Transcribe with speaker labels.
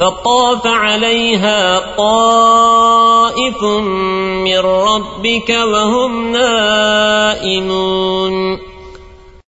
Speaker 1: فطاف عليها طائف من ربك وهم نائمون.